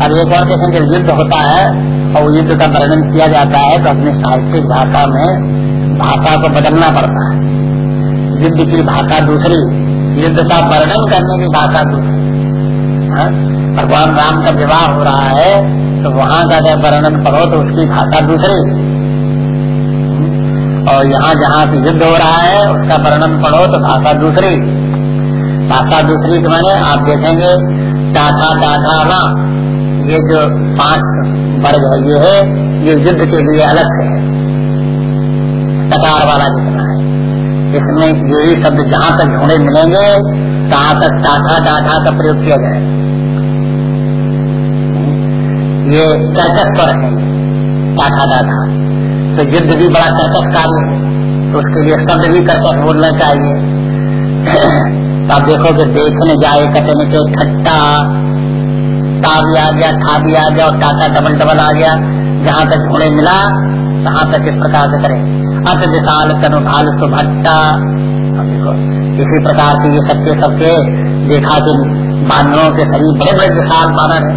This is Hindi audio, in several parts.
और एक और देखें जब युद्ध होता है और युद्ध का वर्णन किया जाता है तो अपने साहित्यिक भाषा में भाषा को बदलना पड़ता है। युद्ध की भाषा दूसरी, युद्ध का वर्णन करने की भाषा दूसरी। हाँ? भगवान राम का विवाह हो रहा है तो वहाँ का जब वर्णन पढ़ो तो उसकी भाषा दूसरी। और यहाँ जहाँ पे युद्ध हो रहा है, उसका वर्णन पढ़ो तो भाषा दूसरी। भाषा दूसरी के माने आप देखेंगे टाठा टाठा ना ये जो पाँच वर्ग है। ये है, ये युद्ध के लिए अलग से है। कतार वाला जितना है। इसमें यही शब्द जहाँ तक ढूंढे मिलेंगे, तहाँ तक टाठा टाठा का प्रयोग किया जाए। ये कर्कश पर है। टाठा टाठा। तो युद्ध भी बड़ा कर्कश कार्य है। तो उसके लिए शब्द भी कर्कश बोलना चाहिए। तो आप देखो कि देखने जाए कटने के खट्टा ता भी आ गया था भी आ गया और टाटा डबल डबल आ गया। जहाँ तक घोड़े मिला वहाँ तक इस प्रकार से करें। अत विशाल कनु भाल सुभट्टा। इसी प्रकार से ये सबके सबके देखा कि बानरों के शरीर बड़े बड़े विशाल बानर है।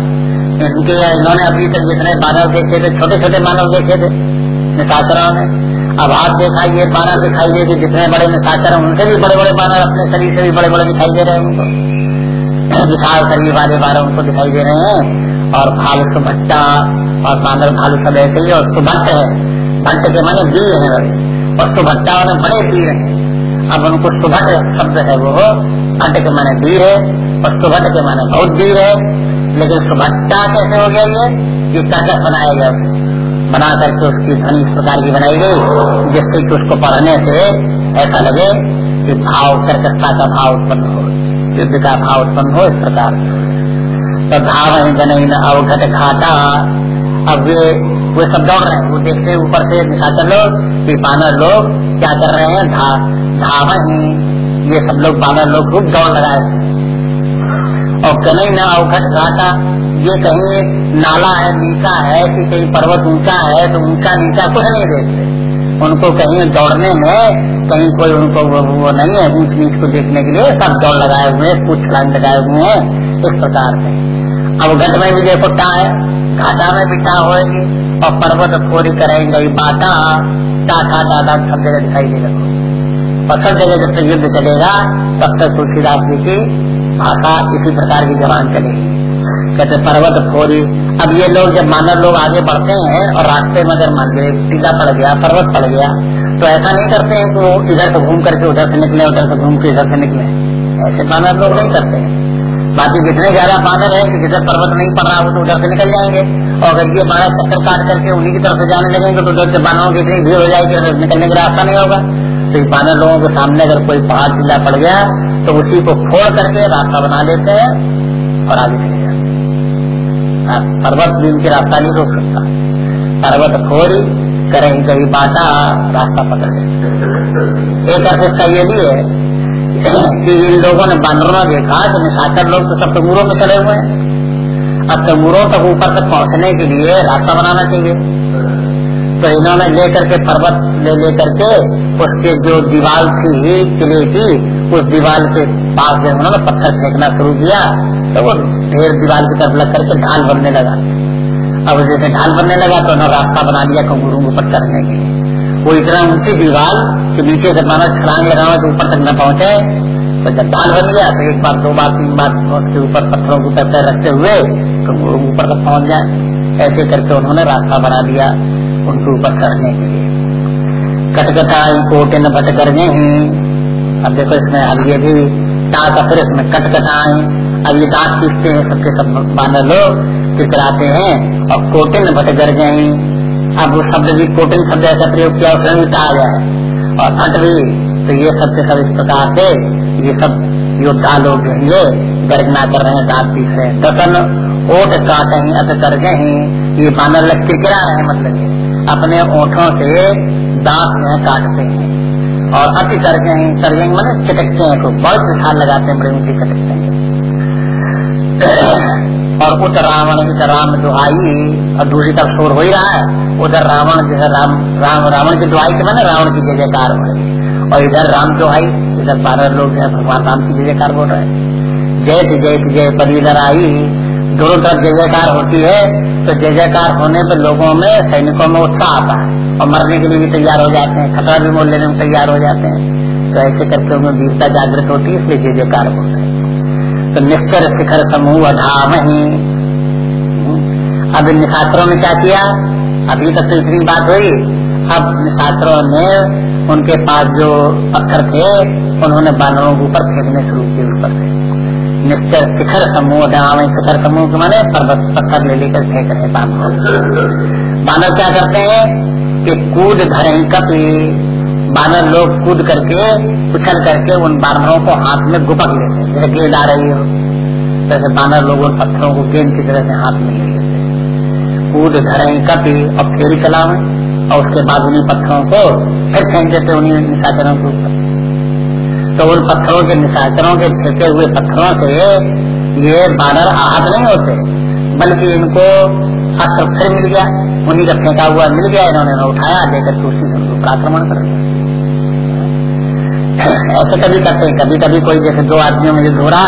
इनके, इन्होंने अभी तक जितने बानर देखे थे छोटे छोटे मानव देखे थे, निशाचरों ने अब आप देखा, ये बानर दिखाई दे जितने बड़े निशाचर उनसे भी बड़े बड़े बानर अपने शरीर से भी बड़े बड़े दिखाई दे रहे हैं उनको। विशाल शरीर वाले बारह उनको दिखाई दे रहे हैं। और भालू सुभट्टा और बांदर भालू सब ऐसे ही और सुभट्ट है। भट्ट के माने वीर है और सुभट्टा वाले बड़े वीर है। अब उनको सुभट शब्द है वो। भट्ट के माने वीर है और सुभट के माने बहुत वीर है। लेकिन सुभट्टा कैसे हो गया ये? ये कर्कश बनाया गया बना करके उसकी ध्वनि इस प्रकार की बनाई गई, जिससे कि उसको पढ़ने से ऐसा लगे कि भाव कर्कशता का भाव उत्पन्न हो। युद्ध का भाव उत्पन्न हो इस प्रकार तो धाव जनई न अवघट खाता अब वे वे सब दौड़ रहे हैं वो देखते ऊपर से निशाचर लोग कि बानर लोग क्या कर रहे हैं धा धाव ये सब लोग बानर लोग खूब दौड़ लगाए थे और कहीं न अवघट घाटा ये कहीं नाला है नीचा है कि कहीं पर्वत ऊँचा है तो ऊँचा नीचा कुछ नहीं देखते उनको कहीं दौड़ने में कहीं कोई उनको वो, नहीं है ऊंच नीच को देखने के लिए सब दौड़ लगाए हुए हैं कुछ छलांग लगाए हुए हैं इस प्रकार से। अब गट में भी देखो टा है घाटा में भी टा होगी और पर्वत फोरी करेंगे बाटा टाटा टा टा टा सब जगह दिखाई देगा और सब जगह जब तक युद्ध चलेगा तब तक तुलसीदास जी की भाषा इसी प्रकार की जबान चलेगी। कहते, पर्वत फोरी अब ये लोग जब मानव लोग आगे बढ़ते हैं और रास्ते में अगर मान लीजिए टीला पड़ गया, पर्वत पड़ गया तो ऐसा नहीं करते हैं कि वो इधर से घूम करके उधर से निकले, उधर से घूम के इधर से निकले। ऐसे बानर लोग नहीं करते बाकी जितने ज़्यादा बानर है कि जिधर पर्वत नहीं पड़ रहा वो तो उधर से निकल जाएँगे। और अगर ये बारह चक्कर काट करके उन्हीं की तरफ़ से जाने लगेंगे तो उधर से बानरों की इतनी भीड़ हो जाएगी निकलने का रास्ता नहीं होगा। तो बानर लोगों के सामने अगर कोई पहाड़ टीला पड़ गया तो उसी को फोड़ करके रास्ता बना लेते हैं और आगे पर्वत भी उनके रास्ता नहीं रोक सकता। पर्वत फोड़ी करें कहीं बाटा रास्ता पकड़ एक अर्थ इसका ये भी है कि इन लोगों ने बानरों देखा तो निशाचर लोग तो सब तमूरों में चले हुए हैं। अब तमूरों तक ऊपर तक पहुँचने के लिए रास्ता बनाना चाहिए। तो इन्होंने लेकर के पर्वत ले लेकर के उसके जो दीवार थी, किले की, उस दीवार के पास जो उन्होंने पत्थर फेंकना शुरू किया। तो वो ढेर दीवार की तरफ़ लग करके ढाल बनने लगा। अब जैसे ढाल बनने लगा तो उन्होंने रास्ता बना दिया कंगूरू ऊपर चढ़ने के वो इतना ऊँची दीवार के नीचे से माना छलांग लगाओ तो ऊपर तक न पहुँचे तो जब ढाल बन गया तो एक बार, दो बार, तीन बार उसके ऊपर पत्थरों को ऊपर रखते हुए कंगूरू ऊपर तक पहुँच जाए। ऐसे करके उन्होंने रास्ता बना दिया उनके ऊपर चढ़ने के लिए। कटकटाई कोटिन भट करने अब देखो इसमें अब ये भी टाक फिर इसमें कटकटाई अब ये दांत पीसते हैं, सबके सब बानर लोग टिकराते हैं और कोटिन भट गर गए अब वो शब्द भी कोटिन शब्द ऐसा प्रयोग किया उसमें भी कहा गया है। और भट भी तो ये सब के सब इस प्रकार से ये सब योद्धा लोग ये गर्जना कर रहे हैं, दांत पीस रहे हैं। दसन ओठ काटे अत कर गए ये बानर लग टिकरा रहे हैं मतलब अपने ओठों से दांत में काटते हैं। और अति कर गए कर गए मतलब चटकते हैं खूब। बहुत निशान लगाते हैं, बड़े ऊँचे चटकते हैं। और उधर रावण इधर राम दुहाई, और दूसरी तरफ़ शोर हो ही रहा है। उधर रावण जैसे राम राम, रावण की दुहाई के मैंने रावण की जय जयकार हो रही और इधर राम दुहाई, इधर बारह लोग जो है, भगवान राम की जय जयकार बोल रहे हैं। जय जय जय परी आई दोनों तरफ़ जय जयकार होती है तो जय जयकार होने पर लोगों में, सैनिकों में उत्साह आता है। और मरने के लिए भी तैयार हो जाते हैं, खतरा भी मोल लेने में तैयार हो जाते हैं। तो ऐसे करके उनमें वीरता जागृत होती है, इसलिए जय जयकार बोलते हैं। तो निश्चर शिखर समूह धाम ही अब निशास्त्रों में क्या किया? अभी तक तो इतनी बात हुई। अब निशास्त्रों ने उनके पास जो पत्थर थे, उन्होंने बानरों के ऊपर फेंकने शुरू किए ऊपर से निश्चय शिखर समूह दाम शिखर समूह के माने पर्वत पत्थर ले लेकर फेंक रहे बानर। बानर क्या करते हैं? कि कूद धरे कपी। बानर लोग कूद करके, उछल करके उन बानरों को हाथ में गुपक लेते जैसे गेंद आ रही हो जैसे बानर लोग उन पत्थरों को गेंद की तरह से हाथ में ले लेते कूद, धरे कपी और फेरी चलावे और उसके बाद उन्हीं पत्थरों को फिर फेंक देते उन्हीं निशाचरों के ऊपर। तो उन पत्थरों के निशाचरों के फेंके हुए पत्थरों से ये बानर आहत नहीं होते, बल्कि इनको अस्त्र फिर मिल गया। उन्हीं का फेंका हुआ, मिल गया, इन्होंने उठाया, लेकर के उसी उनको आक्रमण कर दिया ऐसे कभी करते हैं कभी कभी कोई जैसे दो आदमियों में युद्ध हो रहा,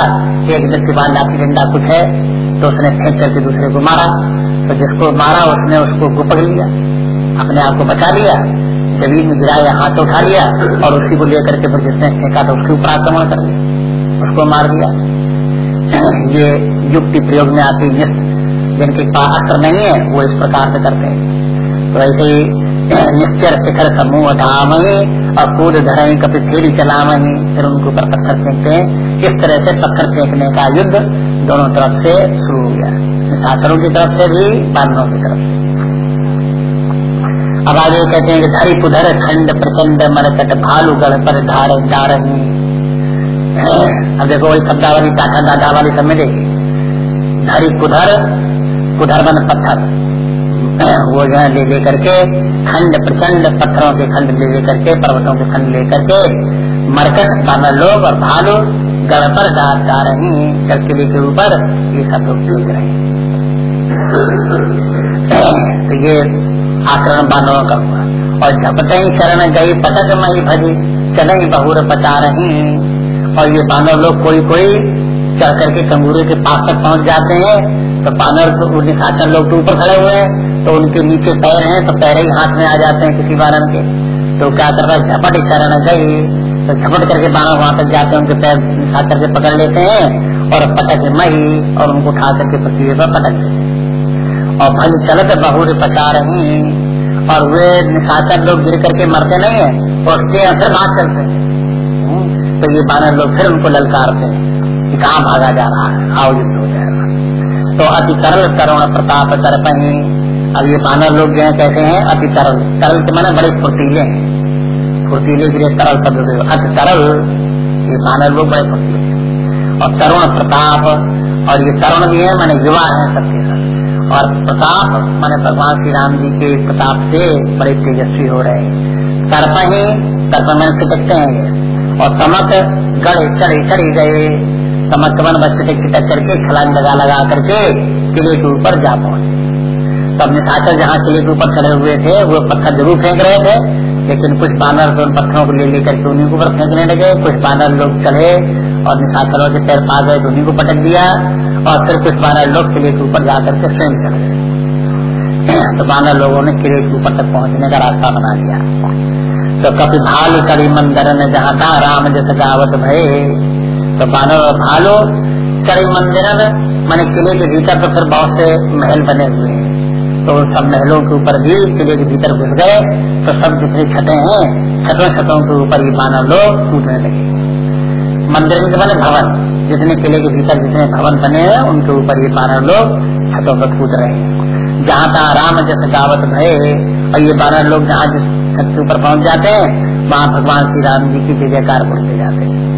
एक व्यक्ति पास लाठी डंडा कुछ है तो उसने फेंक करके दूसरे को मारा। तो जिसको मारा, उसने उसको पकड़ लिया, अपने आप को बचा लिया, ज़मीन में गिराया हाथ उठा लिया, और उसी को लेकर के फिर जिसने फेंका तो उसके ऊपर आक्रमण कर लिया उसको मार दिया। ये युक्ति प्रयोग में आती है। जिनके पास अस्त्र नहीं है, वो इस प्रकार से करते हैं। तो ऐसे ही, निश्चर शिखर समूह धाम और कूद धरे कभी फेरी चलाम फिर उनके ऊपर पत्थर फेंकते हैं। इस तरह से पत्थर फेंकने का युद्ध दोनों तरफ़ से शुरू हो गया। शास्त्रों की तरफ़ से भी बानरों की तरफ़ अब आगे कहते हैं कि धरी पुधर खंड प्रचंड मरकट भालू गढ़ पर धार रही अब देखो वही शब्दावली टाटा दादा वाली सब धरी कुधर कुधर बन पत्थर। वो जो है ले ले करके खंड, प्रचंड पत्थरों के खंड ले लेकर करके पर्वतों के खंड ले करके मरकट बानर लोग और भालू गढ़ पर जा रही किले के ऊपर ये सब लोग देख रहे हैं। तो ये आक्रमण बानरों का हुआ। और झपटे ही चरण गई, पटक मई भजी चले बहुर पचा रही और ये बानर लोग कोई कोई चढ़ करके कंगूरे के पास तक पहुँच जाते हैं। तो बानर तो निशाचर लोग तो ऊपर खड़े हुए हैं तो उनके नीचे पैर हैं तो पैर ही हाथ में आ जाते हैं किसी बानर के। तो क्या कर रहा है? झपट चरण गई तो झपट करके बानर वहाँ तक जाते हैं उनके पैर निशाचर के पकड़ लेते हैं और पटक मही और उनको उठा करके पृथ्वी पर पटक देते और भल चलत बहुर पचा रही और वे निशाचर लोग गिर करके मरते नहीं है उसके अंदर बात चलते हैं। हम्म, तो ये बानर लोग फिर उनको ललकारते हैं कि कहाँ भागा जा रहा है? आओ युद्ध तो अति तरल तरुण प्रताप कर पही अब ये बानर लोग जो है कहते हैं अति तरल तरल के माने बड़े फुर्तीले हैं। फुर्तीले के लिए तरल शब्द अति तरल ये बानर लोग बड़े फुर्तीले और तरुण प्रताप, और ये तरुण भी है, मैंने युवा है सबके साथ। और प्रताप, माने भगवान श्री राम जी के प्रताप से बड़े तेजस्वी हो रहे हैं। तर्प ही तर्प मन से हैं। और तमक गढ़ चढ़ चढ़ी गए। तमक मन बच्चे टिकट करके, छलांग लगा लगा करके किले के ऊपर जा पहुँचे। तब निशाचर जहाँ किले के ऊपर चढ़े हुए थे, वो पत्थर ज़रूर फेंक रहे थे, लेकिन कुछ बानर तो उन पत्थरों को ले लेकर के उन्हीं के ऊपर फेंकने लगे। कुछ बानर लोग चढ़े और निशाचरों के पैर पा गए तो उन्हीं को पटक दिया और फिर कुछ बारह लोग किले के ऊपर जाकर के स्वयं चढ़ गए। तो बारह लोगों ने किले के ऊपर तक पहुँचने का रास्ता बना दिया। तो कभी भालू कड़ी मंदिर ने जहाँ था राम जैसे गावत भय तो बानर और भालू कड़ी मंदिर में मैंने किले के भीतर तो फिर बहुत से महल बने हुए हैं। तो सब महलों के ऊपर भी किले के भीतर घुस गए। तो सब जितनी छतें हैं छतों छतों के ऊपर ही बानर लोग कूदने लगे। मंदिर के बने भवन। जितने किले के भीतर जितने भवन बने हैं, उनके ऊपर ये बारह लोग छतों पर कूद रहे हैं। जहाँ तहाँ राम जैसे दावत भय और ये बारह लोग जहाँ जिस छत के ऊपर पहुँच जाते हैं, वहाँ भगवान श्री राम जी की जय जयकार बोलते जाते हैं।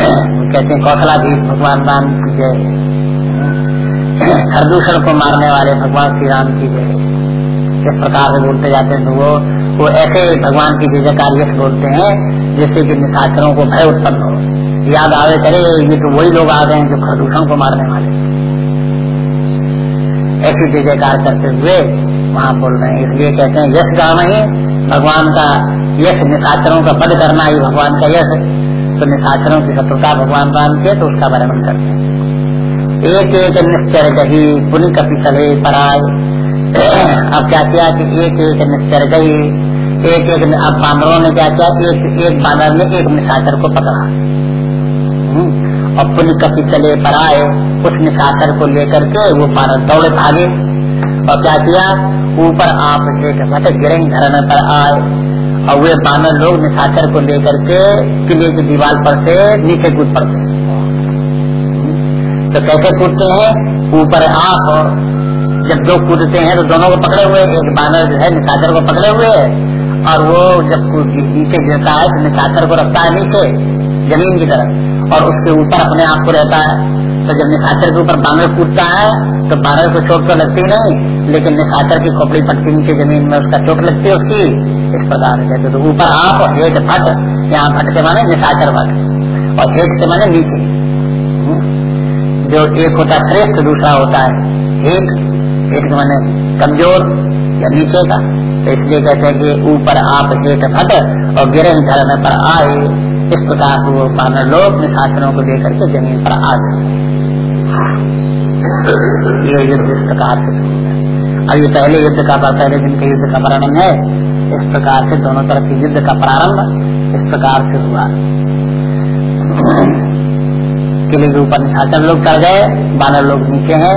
कहते हैं कौशला भी भगवान राम की जय प्रदूषण को मारने वाले भगवान श्री राम की जय इस प्रकार से बोलते जाते हैं वो वो ऐसे भगवान की जय जयकार यश बोलते हैं, जिससे कि निशाचरों को भय उत्पन्न हो। याद आवे करे ये तो वही लोग आ गए हैं जो प्रदूषण को मारने वाले ऐसी जय जयकार करते हुए वहाँ बोल रहे हैं। इसलिए कहते हैं, यश गाँव भगवान का, यश निशाचरों का बध करना ही भगवान का यश तो निशाचरों की शत्रुता भगवान राम के तो उसका वर्णन करते हैं। एक एक निश्चर गही पुनि कपि चले पराय। अब क्या किया कि एक एक निश्चर गही एक एक अब बानरों ने क्या किया? एक एक बानर ने एक निशाचर को पकड़ा। हम्म, और पुनि कपि चले पराए उस निशाचर को लेकर के वो बानर दौड़े भागे। और क्या किया? ऊपर आप एक घट गिरे धरने पर आए। और वे बानर लोग निशाचर को लेकर के किले की दीवार पर से नीचे कूद पड़ते तो कैसे कूदते हैं? ऊपर आप जब दो कूदते हैं तो दोनों को पकड़े हुए, एक बानर जो है निशाचर को पकड़े हुए और वो जब नीचे गिरता है तो निशाचर को रखता है नीचे, ज़मीन की तरफ़ और उसके ऊपर अपने आप को रहता है। तो जब निशाचर के ऊपर बानर कूदता है तो बानर को चोट तो लगती नहीं, लेकिन निशाचर की खोपड़ी पट्टी नीचे ज़मीन में उसका चोट लगती है उसकी। इस प्रकार कहते तो ऊपर आप और हेठ भट यहाँ भट के माने निशाचर भट और हेठ के माने नीचे। हम्म। जो एक होता है श्रेष्ठ, दूसरा होता है हेठ। हेठ के माने कमज़ोर या नीचे का। तो इसलिए कहते हैं कि ऊपर आप हेठ भट और गिरे धर्म पर आए। इस प्रकार वो बानर लोग निशाचरों को लेकर के ज़मीन पर आ गए। ये युद्ध इस प्रकार से अब ये पहले युद्ध का पहले दिन के युद्ध का वर्णन है। इस प्रकार से दोनों तरफ़ युद्ध का प्रारंभ इस प्रकार से हुआ। किले के ऊपर निशाचर लोग चढ़ गए, बानर लोग नीचे हैं।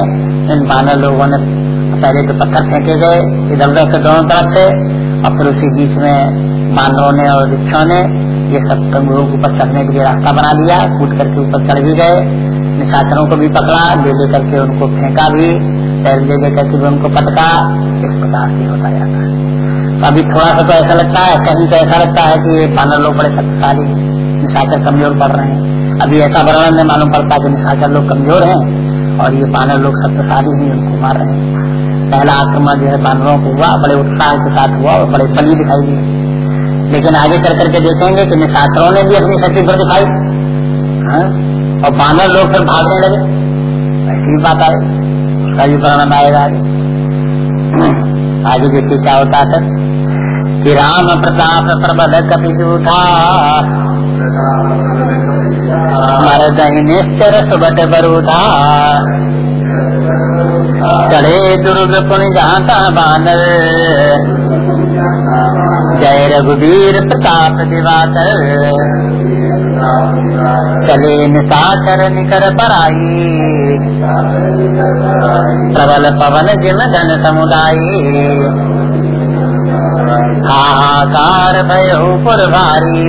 इन बानर लोगों ने पहले तो पत्थर फेंके गए इधर उधर से दोनों तरफ़ से, और फिर उसी बीच में बानरों ने और वृक्षों ने ये सब कंगुरों के ऊपर चढ़ने के लिए रास्ता बना लिया कूद करके ऊपर चढ़ भी गए। निशाचरों को भी पकड़ा, ले ले करके उनको फेंका भी, पैर ले लेकर के उनको पटका। इस प्रकार से होता जाता है। अभी थोड़ा सा तो ऐसा लगता है, कहीं तो ऐसा लगता है कि ये बानर लोग बड़े शक्तिशाली निशाचर कमज़ोर पड़ रहे हैं। अभी ऐसा वर्णन में मालूम पड़ता है कि निशाचर लोग कमज़ोर हैं और ये बानर लोग शक्तिशाली ही, उनको मार रहे हैं। पहला आक्रमण जो है बानरों को हुआ, बड़े उत्साह के साथ हुआ और बड़े बली दिखाई दिए लेकिन आगे चल करके देखेंगे कि निशाचरों ने भी अपनी शक्ति पर दिखाई। हाँ? और बानर लोग फिर भागने लगे। ऐसी बात आए उसका भी वर्णन आएगा आगे। आगे देखिए क्या होता है। कि राम प्रताप प्रबल कपि जूठा मर निश्चर सुबट बरूधा चढ़े दुर्ग पुण्य जहाता बानर जय रघुवीर प्रताप दिवाकर। चले निशाचर निकर पराई। प्रबल पवन जिम धन समुदायी। हाहाकार भय भारी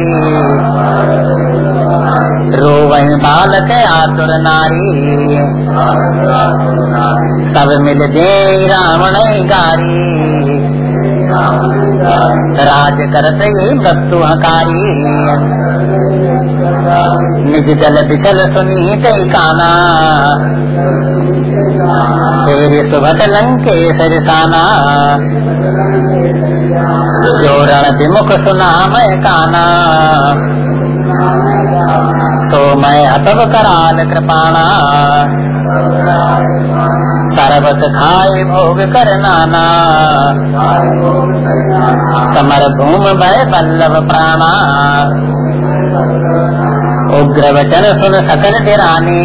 रो वही बालक आतुर नारी। सब मिल दे रावण गारी। राज करते मृत्यु हकारी। निज जल बिचल सुनी कई काना। तेरे सुभट लंकेश जोरण विमुख सुना मैं काना तो मैं अतव कराल कृपाणा। सरबत खाए भोग कर नाना। समर भूम भय बल्लभ प्राणा। उग्र वचन सुन सकल तिराने।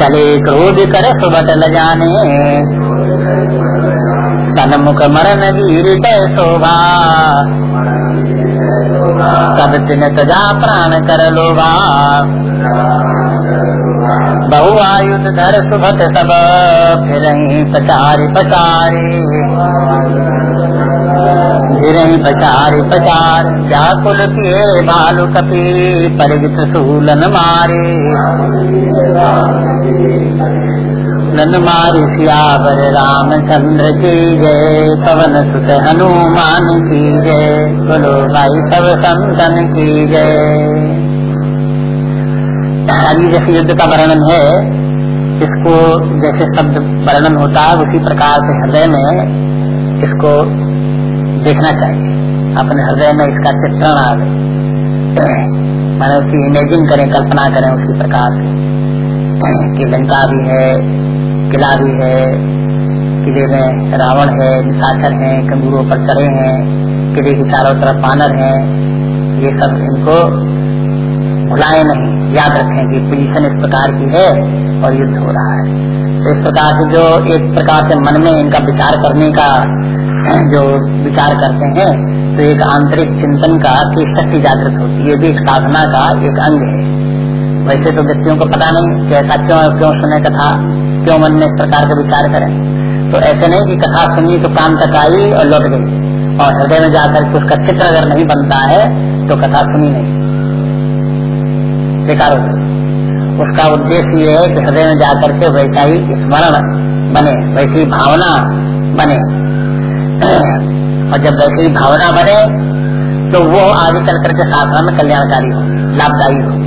चले क्रोध कर सुबट ल जाने। सन्मुख मरण वीर शोभा। सब दिन तजा प्राण कर लोभा। बहु आयुध धर सुभत सब, फिर पचारी पचारी। फिर पचारी पचार, क्या कुल किए भालु कपी परिगित सूलन मारे। नन मारी सियावर रामचंद्र की जय पवन सुत हनुमान की जय, बोलो भाई सब संतन की जय अभी जैसे युद्ध का वर्णन है, इसको जैसे शब्द वर्णन होता है, उसी प्रकार से हृदय में इसको देखना चाहिए। अपने हृदय में इसका चित्रण आ मैंने उसकी इमेजिन करें, कल्पना करें उसी प्रकार से। कि लंका भी है किला भी है, किले में रावण है, निशाचर है, कंगूरों पर चढ़े हैं, किले के चारों तरफ़ पानर हैं। ये सब इनको भुलाए नहीं, याद रखें कि पोजीशन इस प्रकार की है और युद्ध हो रहा है। तो इस प्रकार से जो एक प्रकार से मन में इनका विचार करने का, जो विचार करते हैं तो एक आंतरिक चिंतन का की शक्ति जागृत होती है। ये भी साधना का एक अंग है। वैसे तो व्यक्तियों को पता नहीं कि ऐसा क्यों क्यों सुने कथा क्यों मन में इस प्रकार का विचार करें। तो ऐसे नहीं कि कथा सुनी तो काम तक आई और लौट गई। और हृदय में जाकर उसका चित्र अगर नहीं बनता है तो कथा सुनी नहीं। बेकार हो उसका उद्देश्य ये है कि हृदय में जाकर के वैसा ही स्मरण बने, वैसी भावना बने। और जब वैसी भावना बने तो वो आगे चल करके साधना में कल्याणकारी हो, लाभदायी होगी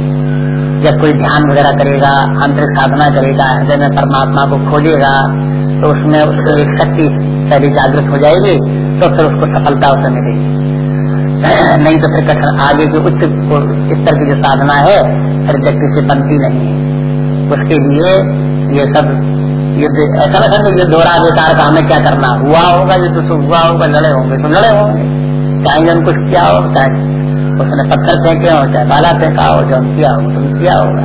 जब कोई ध्यान वगैरह करेगा आंतरिक साधना करेगा, हृदय में परमात्मा को खोजेगा तो उसमें उसको एक शक्ति पहले जागृत हो जाएगी तो फिर उसको सफलता उसे मिलेगी। नहीं तो फिर कठिन। आगे जो उच्च स्तर की जो साधना है फिर व्यक्ति से बनती नहीं है। उसके लिए ये सब युद्ध, ऐसा ना कि युद्ध हो रहा बेकार का हमें क्या करना? हुआ होगा युद्ध तो हुआ होगा, लड़े होंगे तो लड़े होंगे। चाहे जब कुछ किया हो, चाहे उसने पत्थर फेंके हो चाहे बाला फेंका हो जो किया हो, तुम किया होगा।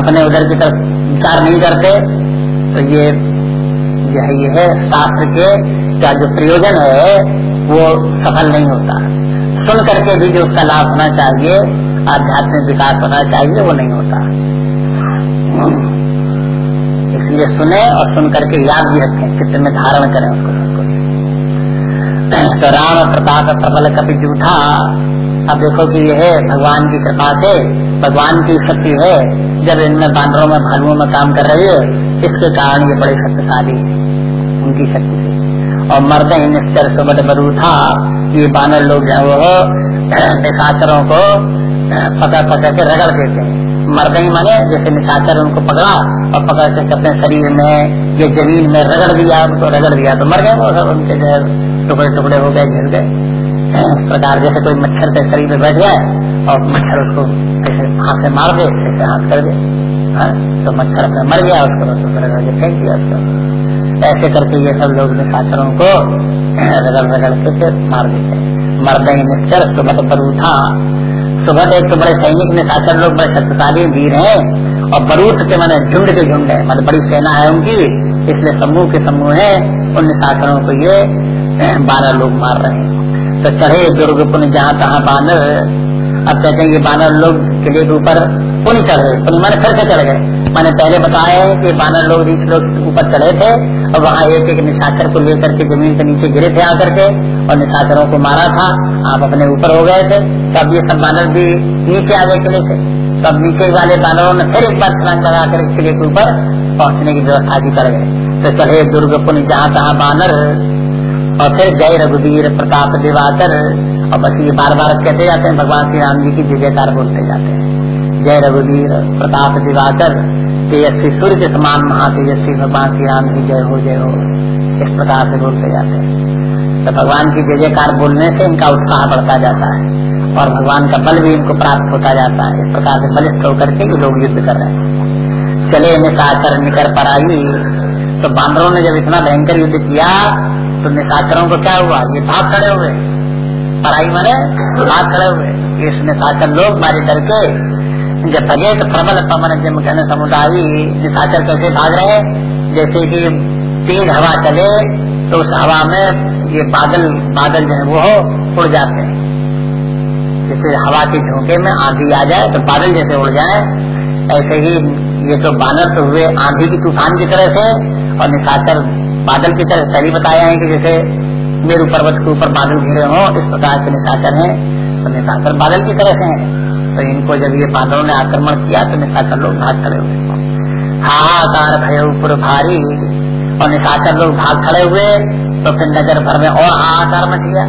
अपने उधर की तरफ़ विचार नहीं करते। तो ये ये है शास्त्र के का जो प्रयोजन है, वो सफल नहीं होता। सुन करके भी जो उसका लाभ होना चाहिए, आध्यात्मिक विकास होना चाहिए, वो नहीं होता। इसलिए सुने और सुन करके याद भी रखें चित्र में धारण करें उसको। तो राम प्रताप प्रबल कभी जूठा अब देखो कि यह भगवान की कृपा से, भगवान की शक्ति है, जब इनमें बानरों में, भालुओं में काम कर रही है, इसके कारण ये बड़े शक्तिशाली है, उनकी शक्ति से। और मर्द निश्चर सुबट बरू था, ये बानर लोग जो वो निशाचरों को पकड़ पकड़ के रगड़ देते हैं। मर्द ही माने, जैसे निशाचर उनको पकड़ा, और पकड़ के अपने शरीर में, ये ज़मीन में रगड़ दिया, उनको रगड़ दिया। तो मर गए वो सब, उनके जो टुकड़े टुकड़े हो गए घिर गए। प्रकार जैसे कोई मच्छर के शरीर में बैठ जाए और मच्छर उसको ऐसे हाथ से मार दे ऐसे हाथ कर दे हाँ, तो मच्छर अपने मर गया उसको रगड़ फेंक दिया उसको। ऐसे करके ये सब लोग निशाचरों को रगड़ रगड़ के मार देते मर्द निश्चर सुबह बरूथा सुबह एक तो बड़े सैनिक निशाचर लोग बड़े शक्तिशाली वीर हैं और बरूथ के मैंने झुंड के झुंड है। मतलब बड़ी सेना है उनकी इसलिए समूह के समूह है। उन निशाचरों को ये बारह लोग मार रहे हैं। तो चढ़े दुर्ग पुण्य जहाँ तहाँ बानर अब कहते हैं ये बानर लोग किले के ऊपर पुण्य चढ़े पुण्य मैंने फिर से चढ़ गए। मैंने पहले बताया है कि बानर लोग रीछ लोग ऊपर चढ़े थे, और वहाँ एक एक निशाचर को लेकर के ज़मीन के नीचे गिरे थे आकर के, और निशाचरों को मारा था। आप अपने ऊपर हो गए थे। तब ये सब बानर भी नीचे आ गए किले से तब नीचे वाले बानरों ने फिर एक बार छलांग लगा कर किले के ऊपर पहुँचने की व्यवस्था भी कर गए। तो चढ़े दुर्ग पुण्य जहाँ तहाँ बानर और फिर जय रघुवीर प्रताप दिवाकर और बस ये बार बार कहते जाते हैं, भगवान श्री राम जी की जय जयकार बोलते जाते हैं। जय रघुवीर प्रताप दिवाकर तेजस्वी सूर्य के समान महातेजस्वी भगवान श्री राम की जय हो जय हो। इस प्रकार से बोलते जाते हैं। तो भगवान की जय जयकार बोलने से इनका उत्साह बढ़ता जाता है और भगवान का बल भी इनको प्राप्त होता जाता है। इस प्रकार से बलिष्ठ होकर के लोग युद्ध कर रहे हैं। चले निशाचर निकर आई तो बांदरों ने जब इतना भयंकर युद्ध किया तो निशाचरों को क्या हुआ? ये भाग खड़े हुए। पढ़ाई मैंने भाग खड़े हुए। इस निशाचर लोग मारे डर के जब भगे तो प्रबल पवन जम घन समुदायी निशाचर कैसे भाग रहे? जैसे कि तेज हवा चले तो उस हवा में ये बादल बादल जो है वो उड़ जाते हैं। जैसे हवा के झोंके में आंधी आ जाए तो बादल जैसे उड़ जाए। ऐसे ही ये तो बानर तो हुए आंधी की तूफ़ान की तरह से, और निशाचर बादल की तरह पहले बताया है कि जैसे मेरु पर्वत के ऊपर बादल घिरे हों, इस प्रकार के निशाचर हैं तो निशाचर बादल की तरह से हैं। तो इनको जब ये बादलों ने आक्रमण किया तो निशाचर लोग भाग खड़े हुए हाहाकार भय ऊपर भारी, और निशाचर लोग भाग खड़े हुए तो फिर नगर भर में और हाहाकार मच गया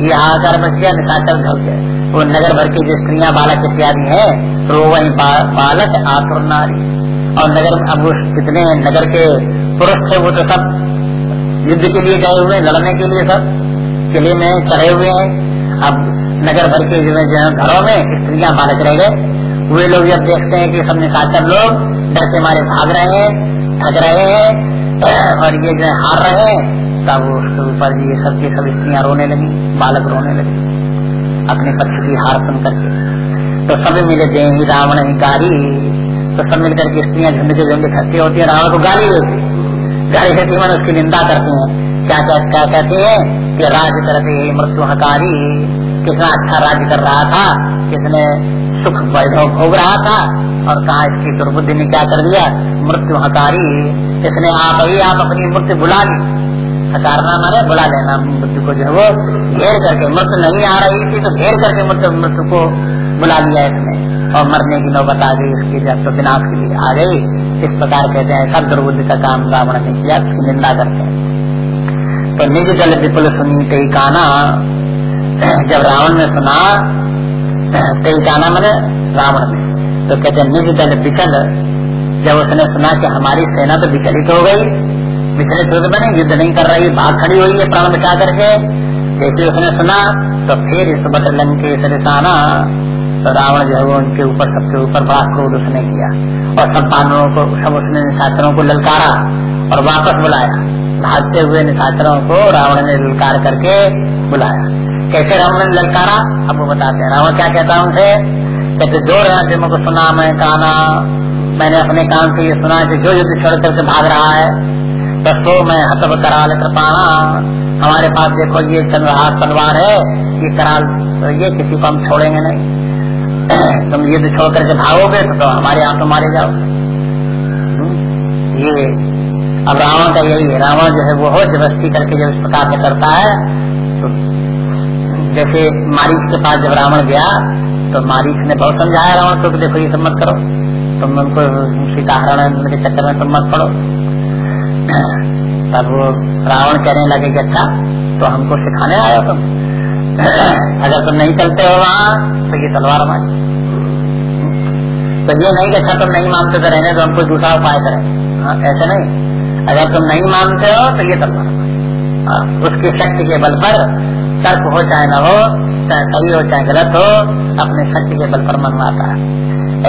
ये हाहाकार मच गया निशाचर घर गए वो नगर भर की जो स्त्रियाँ, बालक इत्यादि है तो वही बालक, आतुर और नगर अब उस जितने नगर के पुरुष थे वो तो सब युद्ध के लिए गए हुए, लड़ने के लिए सब, किले में चढ़े हुए हैं। अब नगर भर के जो घरों में स्त्रियाँ बालक रह गए। वे लोग जब देखते हैं कि सब निशाचर लोग, डर के मारे भाग रहे हैं थक रहे हैं, और ये जो हार रहे हैं, तब उसके ऊपर ये सब के सब स्त्रियाँ रोने लगी, बालक रोने लगे, अपने पक्ष की हार सुन करके। तो सब मिले दे रावण ही गारी तो सब मिलकर के स्त्रियाँ झुंड के झुंड इकट्ठी होती है, रावण को गाली देती गाली देती मन उसकी निंदा करती है। क्या क्या क्या कहती है कि राज करते मृत्यु हकारी कितना अच्छा राज्य कर रहा था, कितने सुख वैभव भोग रहा था, और कहा इसकी दुर्बुद्धि ने क्या कर दिया? मृत्यु हकारी इसने आप ही आप अपनी मृत्यु बुला ली। हकारना माने बुला लेना मृत्यु को जो है वो। घेर करके मृत्यु नहीं आ रही थी तो घेर करके मृत्यु मृत्यु को बुला लिया इसने। और मरने की नौबत आ गई इसकी जब तो विनाश के लिए आ गई। इस प्रकार कहते हैं सब दुर्बुद्धि का काम रावण ने किया, उसकी निंदा करते हैं। तो निज जल विपुल सुनी कई काना, जब रावण ने सुना कई काना मैंने रावण ने तो कहते हैं निज दल विकल, जब उसने सुना कि हमारी सेना तो विचलित हो गई पिछले युद्ध बने युद्ध नहीं कर रही भाग खड़ी हुई है, प्राण बचा करके। जैसे उसने सुना तो फिर इस बट लंकेश रिसाना तो रावण जो है वो उनके ऊपर, सबके ऊपर बड़ा क्रोध उसने किया। और सब बानरों को, सब उसने निशाचरों को ललकारा और वापस बुलाया। भागते हुए निशाचरों को रावण ने ललकार करके बुलाया। कैसे रावण ने ललकारा? अब वो बताते हैं। रावण क्या कहता है उनसे? कहते जो रहना मुझको सुना मैं काना। मैंने अपने कान से ये सुना कि जो युद्ध छोड़ करके भाग रहा है, दसो मैं हतब कराल कृपाणा। हमारे पास देखो, ये चंद्रहास तलवार है। ये कराल, ये किसी को हम छोड़ेंगे नहीं। तुम युद्ध छोड़ करके भागोगे तो, तो हमारे यहाँ तो मारे जाओ। हम्म? ये अब रावण का यही है। रावण जो है वो हो जबरस्ती करके जब इस प्रकार से करता है तो जैसे मारीच के पास जब रावण गया तो मारीच ने बहुत समझाया रावण को देखो ये सब मत करो। तुम उनको सीता हरण के चक्कर में तुम मत पड़ो। तब रावण कहने लगे कि अच्छा तो हमको सिखाने आया तुम। अगर तुम नहीं चलते हो वहाँ तो ये तलवार मारी तो ये नहीं कि अच्छा तुम नहीं मानते तो रहने तो हम कोई दूसरा उपाय करें। हाँ ऐसे नहीं। अगर तुम नहीं मानते हो तो ये तलवार हाँ, उसकी शक्ति के बल पर तर्क हो चाहे न हो चाहे सही हो चाहे गलत हो अपने शक्ति के बल पर मनवाता है।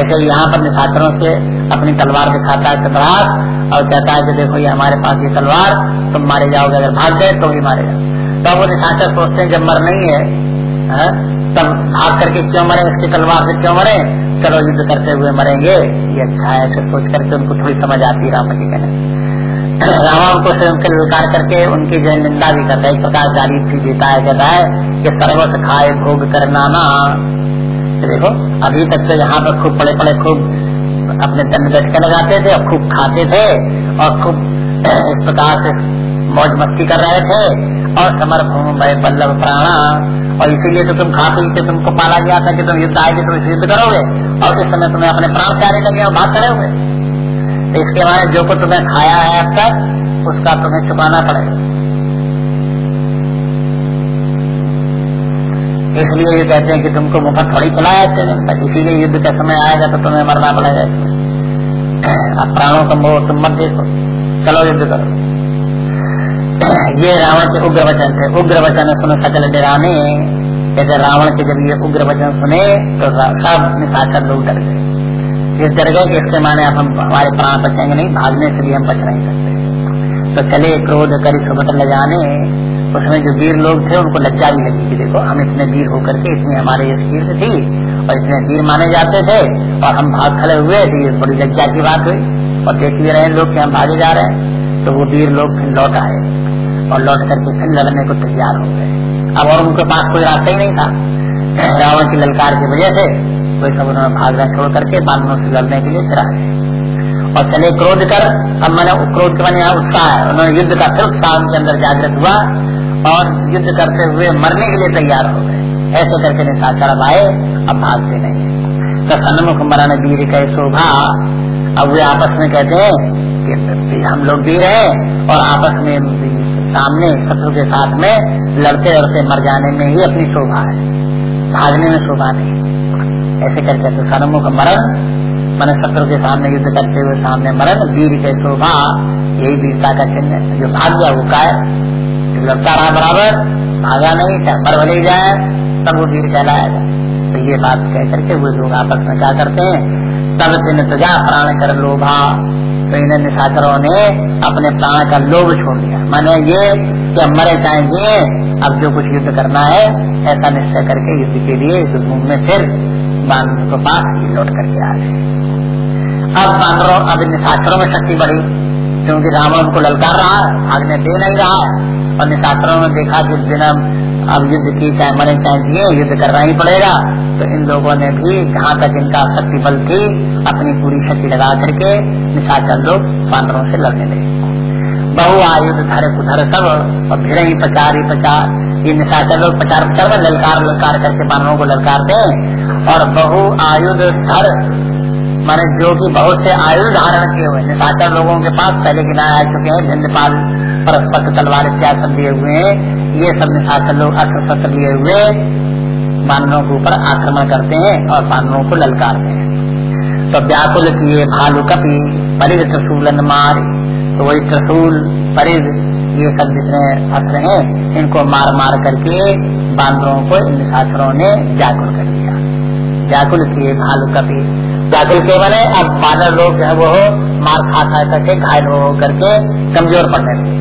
ऐसे यहाँ पर निशाचरों से अपनी तलवार दिखाता है चंद्रहास और कहता है कि देखो ये हमारे पास ये तलवार तुम मारे जाओगे अगर भाग गए तो भी मारे जाओ तब वो निशाचर सोचते हैं जब मर नहीं है, है तब भाग करके क्यों मरे इसके तलवार से क्यों मरे? चलो युद्ध करते हुए मरेंगे। ये अच्छा है ऐसे सोच करके उनको थोड़ी समझ आती है राम जी कहने रावण को से उनके विकार करके उनकी जो निंदा भी करता है एक प्रकार गाली देता है कहता है कि सर्वस खाए भोग करना ना। देखो अभी तक तो यहाँ पर खूब पड़े पड़े खूब अपने दंड बैठके लगाते थे और खूब खाते थे और खूब इस प्रकार से मौज मस्ती कर रहे थे। और समर भूमि भय बल्लभ प्राणा। और इसीलिए तो तुम खा पी के तुमको पाला गया था कि तुम युद्ध आएगी तुम युद्ध करोगे? और इस समय तुम्हें अपने प्राण प्यारे लगे और भाग करे हुए तो इसके बारे जो कुछ तुम्हें खाया है अब तक, उसका तुम्हें चुकाना पड़ेगा। इसलिए ये कहते हैं कि तुमको मुफ़्त थोड़ी खिलाया इसीलिए युद्ध का समय आएगा तो तुम्हें मरना पड़ेगा। अब प्राणों का मोह तुम मत देखो। चलो युद्ध करो। ये रावण के उग्र वचन थे। उग्र वचन सुनो सकल डराने जैसे रावण के जब ये उग्र वचन सुने तो सब निशाचर लोग डर गए। ये डर गए कि इसके माने हम हमारे प्राण बचेंगे नहीं, भागने से भी हम बच नहीं सकते। तो चले क्रोध करी सुबत ले जाने। उसमें जो वीर लोग थे, उनको लज्जा भी लगी कि देखो, हम इतने वीर होकर के इतनी हमारे ये वीर थी और इतने वीर माने जाते थे और हम भाग खड़े हुए तो ये बड़ी लज्जा की बात हुई। और देख भी रहे लोग कि हम भागे जा रहे हैं। तो वो वीर लोग फिर लौट आए। और लौट करके फिर लड़ने को तैयार हो गए। अब और उनके पास कोई रास्ता ही नहीं था। रावण की ललकार की वजह से कोई सब उन्होंने भागना छोड़ करके बानों से लड़ने के लिए फिर और चले क्रोध कर, अब मैंने क्रोध के मैंने उत्साह है। उन्होंने युद्ध का फिर उत्साह उनके अंदर जागृत हुआ और युद्ध करते हुए मरने के लिए तैयार हो गए। ऐसे करके निशाचर आए अब भागते नहीं तो सन्मुख मरण वीर कह शोभा, अब वे आपस में कहते हैं कि हम लोग वीर हैं और आपस में सामने शत्रु के साथ में लड़ते लड़ते मर जाने में ही अपनी शोभा है। भागने में शोभा नहीं। ऐसे करके तो सन्मुख मरण, मन शत्रु के सामने युद्ध करते हुए सामने मरण, वीर के शोभा, यही वीरता का चिन्ह जो भाग गया वो का लड़ता रहा बराबर, भागा नहीं, चाहे मर भले जाए, तब वो वीर कहलाएगा। तो ये बात कह करके वो लोग आपस में क्या करते हैं? तब दिन तुझा प्राण कर लोभा। तो इन्हें निशाचरों ने अपने प्राण का लोभ छोड़ दिया। माने ये कि अब मरे चाहे अब जो कुछ युद्ध करना है, ऐसा निश्चय करके युद्ध के लिए इस भूमि में फिर बानर के पास लौट करके आ गए अब बानरों अब इन निशास्त्रों में शक्ति बढ़ी, क्योंकि रावण उनको ललकार रहा आगने दे नहीं रहा। और निशास्त्रों में देखा कि बिना अब युद्ध की चाहे मरे, चाहे जिए, युद्ध करना ही पड़ेगा। तो इन लोगों ने भी जहाँ तक इनका शक्ति बल थी, अपनी पूरी शक्ति लगा करके निशाचर लोग बानरों से लड़ने लगे। बहु आयुध धर कुधर सब और भिड़ ही पचार ही पचार ये निशाचर लोग पचार पचार में ललकार ललकार करके बानरों को ललकारते और बहु आयुध धर, माने जो कि बहुत से आयुध धारण किए हुए निशाचर लोगों के पास पहले गिनाए आ चुके हैं झंडपाल परस्पर तलवार इत्यादि सब लिए हुए हैं। ये सब निशाचर लोग अस्त्र शस्त्र लिए हुए बानरों के ऊपर आक्रमण करते हैं और बानरों को ललकारते हैं। तो व्याकुल किए भालू कपी परिध त्रिशूलन मारी तो वही त्रिशूल परिध ये सब जितने अस्त्र हैं, इनको मार मार करके बांदरों को, इन शास्त्रों ने व्याकुल कर दिया। व्याकुल किए भालू कपी व्याकुल के बने अब बानर लोग जो है वो मार खा खा करके घायल हो करके कमज़ोर पड़ने लगे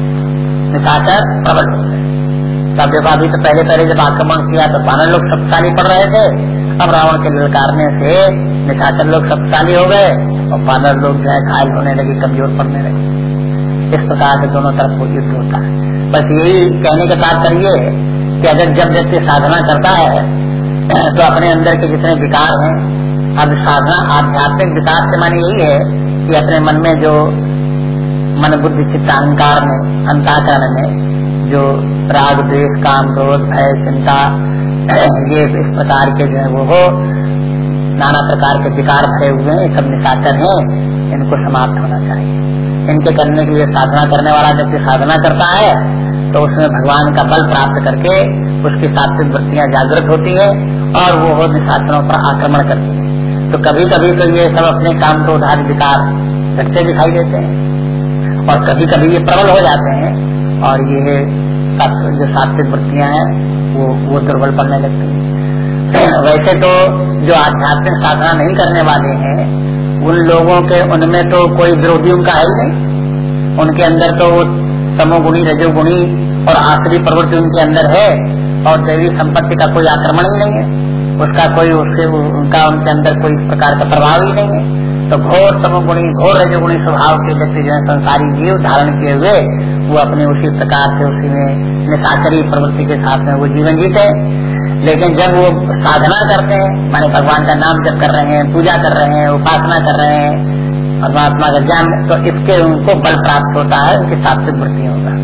निशाचर प्रबल हो गए। तब देखो अभी तो पहले पहले जब आक्रमण किया तो बानर लोग शक्तिशाली पड़ रहे थे। अब रावण के ललकारने से निशाचर लोग शक्तिशाली हो गए और बानर लोग जो है घायल होने लगे, कमज़ोर पड़ने लगे। इस प्रकार से दोनों तरफ़ को युद्ध होता है। बस यही कहने के का तात्पर्य कि अगर जब व्यक्ति साधना करता है तो अपने अंदर के जितने विकार हैं, अब साधना आध्यात्मिक विकास के मानी यही है कि अपने मन में जो मन बुद्धि चित्त अहंकार में, अंताकरण में, जो राग, द्वेष, काम, क्रोध, भय, चिंता, ये इस प्रकार के जो है वो हो, नाना प्रकार के विकार भरे हुए हैं, सब निशाचर हैं, इनको समाप्त होना चाहिए। इनके करने के लिए साधना करने वाला व्यक्ति साधना करता है तो उसमें भगवान का बल प्राप्त करके उसकी सात्विक वृत्तियाँ जागृत होती है और वो हो निशाचरों पर आक्रमण करती है। तो कभी कभी तो ये सब अपने काम को उधार विकार घटते दिखाई देते हैं और कभी कभी ये प्रबल हो जाते हैं और ये जो सात्विक वृत्तियाँ हैं, वो वो दुर्बल पड़ने लगती है। वैसे तो जो आध्यात्मिक साधना नहीं करने वाले हैं उन लोगों के उनमें तो कोई विरोधी उनका है ही नहीं। उनके अंदर तो तमोगुणी, रजोगुणी और आखिरी प्रवृत्ति उनके अंदर है और दैवी संपत्ति का कोई आक्रमण ही नहीं है। उसका कोई, उसके, उनका उनके अंदर कोई प्रकार का प्रभाव ही नहीं है। तो घोर तमोगुणी, घोर रजोगुणी स्वभाव के व्यक्ति जो संसारी जीव धारण किए हुए, वो अपने उसी प्रकार से उसी में निशाचरी प्रवृत्ति के साथ में वो जीवन जीते लेकिन जब वो साधना करते हैं, माने भगवान का नाम जब कर रहे हैं, पूजा कर रहे हैं, उपासना कर रहे हैं, परमात्मा का ज्ञान तो इसके उनको बल प्राप्त होता है, उनकी सात्विक वृत्तियों का।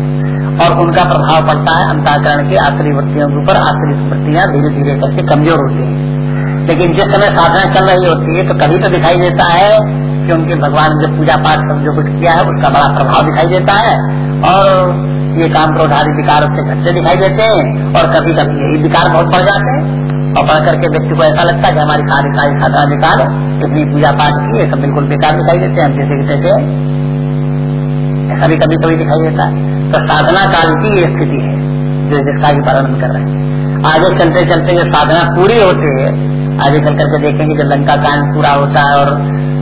और उनका प्रभाव पड़ता है अंताकरण की आखिरी वृत्तियों के ऊपर आखिरी वृत्तियाँ धीरे धीरे करके कमज़ोर होती हैं। लेकिन जिस समय साधना चल रही होती है तो कभी तो दिखाई देता है कि उनके भगवान जो पूजा पाठ जो कुछ किया है, उसका बड़ा प्रभाव दिखाई देता है। और ये काम क्रोधारी विकार उससे घटते दिखाई देते हैं और कभी कभी यही विकार बहुत बढ़ जाते हैं। और बढ़ करके व्यक्ति को ऐसा लगता है कि हमारी सारी सारी साधना बेकार है इतनी पूजा पाठ की सब बिल्कुल बेकार दिखाई देते हैं, हम जैसे कि तैसे। ऐसा भी कभी कभी दिखाई देता है। तो साधना काल की ये स्थिति है, जो जिसका भी वर्णन कर रहे हैं। आगे चलते चलते जो साधना पूरी होती है, आगे चल करके देखेंगे जब लंका कांड पूरा होता है और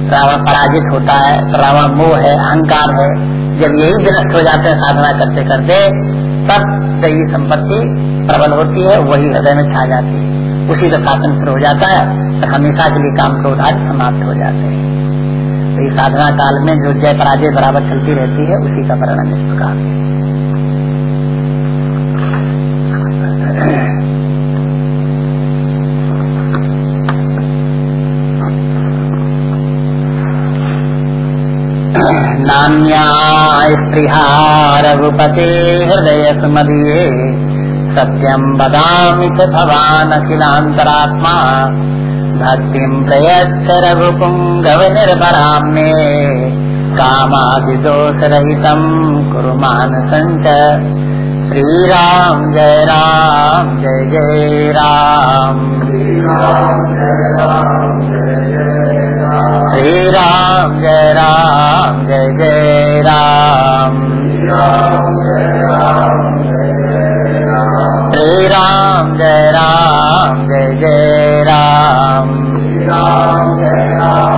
रावण पराजित होता है तो रावण मोह है, अहंकार है, जब यही विनष्ट हो जाते हैं, साधना करते करते, तब दैवी संपत्ति प्रबल होती है, वही हृदय में छा जाती है। उसी का शासन शुरू हो जाता है तो हमेशा के लिए काम के समाप्त हो जाते हैं। तो इस साधना काल में जो जय पराजय बराबर चलती रहती है, उसी का वर्णन इस प्रकार रघुपते हृदय सुमदीये सत्यम बदामि च भवान् अखिलान्तरात्मा भक्तिं प्रयच्छ रघुपुङ्गव निर्भराम्ये कामादिदोषरहितं कुरु मानसञ्च श्रीराम जय राम, जय जय राम। हरे राम, जय राम जय जय राम हरे राम जय राम जय जय राम जय राम।